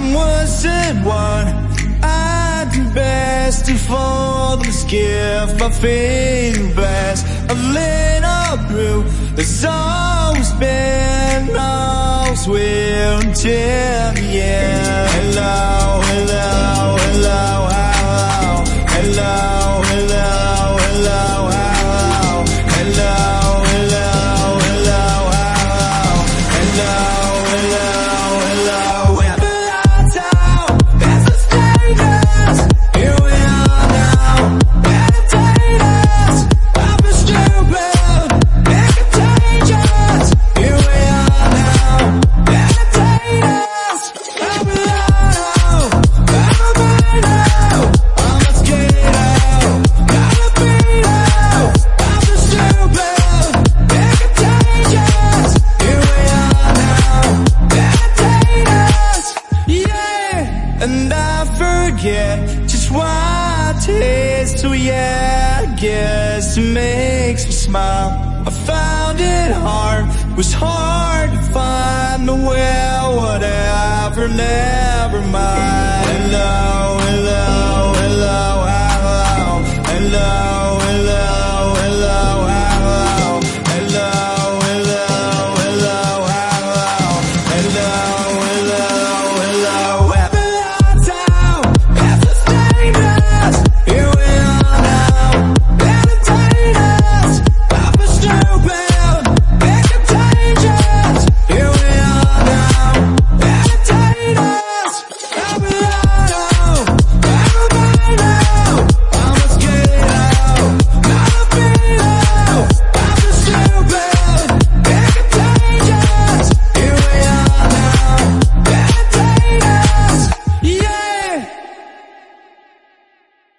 I'm worse than what I do best to fall the skiff my finger blast A little blue There's always been always will until the end and I forget just what it is So yeah, I guess it makes me smile. I found it hard, was hard to find the well Whatever, never mind. Hello,